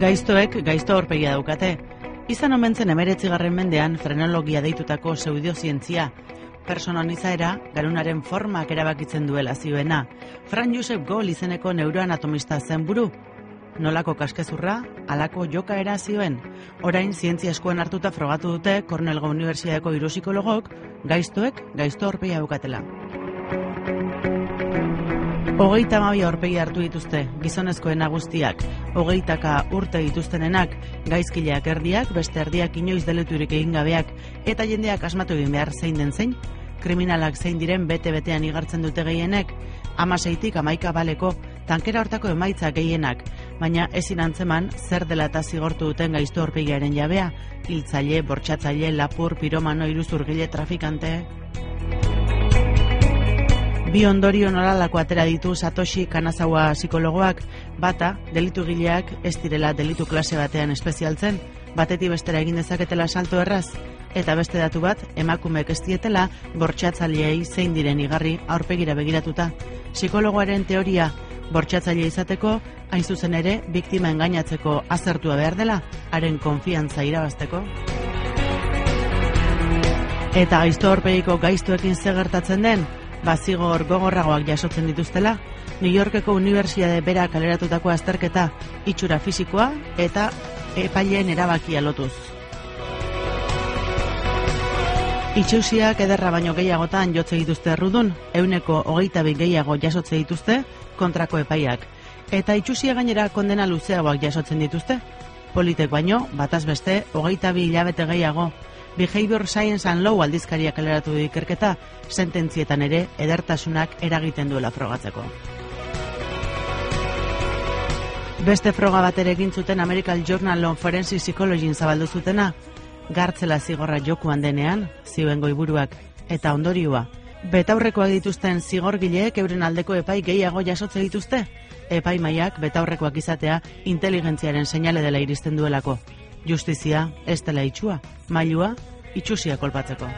Gaiztoek gaizto horpegia daukate. Izan omentzen emeretzigarren mendean frenologia deitutako pseudozientzia. Personon izaera, garunaren formak erabakitzen duela zioena. Fran Josep Gol izeneko neuroanatomista zen buru. Nolako kaskezurra, alako joka era zioen. Orain, zientzia eskoen hartuta frogatu dute Cornelgo Unibertsiadeko irusikologok, gaiztoek gaizto horpegia daukatela. Hogeita mabi aurpegi hartu dituzte, gizonezkoen guztiak, hogeitaka urte dituztenenak, gaizkileak erdiak, beste erdiak inoiz deleturik egin gabeak, eta jendeak asmatu egin behar zein den zein, kriminalak zein diren bete-betean igartzen dute gehienek, amaseitik amaika baleko, tankera hortako emaitza gehienak, baina ezin antzeman zer dela eta zigortu duten gaizto horpegiaren jabea, hiltzaile, bortxatzaile, lapur, piromano, iruzurgile, trafikante... Bi ondorio noralako atera ditu Satoshi Kanazawa psikologoak, bata, delitu gileak ez direla delitu klase batean espezialtzen, bateti bestera egin dezaketela salto erraz, eta beste datu bat, emakumeek ez dietela, bortxatzaileei zein diren igarri aurpegira begiratuta. Psikologoaren teoria, bortxatzaile izateko, hain zuzen ere, biktima engainatzeko azertua behar dela, haren konfiantza irabazteko. Eta gaizto horpegiko gaiztuekin zegertatzen den, bazigor gogorragoak jasotzen dituztela, New Yorkeko Unibertsiade bera kaleratutako azterketa itxura fisikoa eta epaileen erabakia lotuz. Itxusiak ederra baino gehiagotan jotze dituzte errudun, euneko hogeita bi gehiago jasotze dituzte kontrako epaiak. Eta itxusia gainera kondena luzeagoak jasotzen dituzte. Politek baino, bataz beste, hogeita bi hilabete gehiago Behavior Science and Law aldizkariak aleratu ikerketa, sententzietan ere edertasunak eragiten duela frogatzeko. Beste froga bat ere egin zuten American Journal of Forensic Psychology zabaldu zutena, gartzela zigorra jokuan denean, zioen goiburuak, eta ondorioa. Betaurrekoak dituzten zigorgileek euren aldeko epai gehiago jasotze dituzte, epai maiak betaurrekoak izatea inteligentziaren seinale dela iristen duelako. Justizia, ez dela itxua, mailua, itxusia kolpatzeko.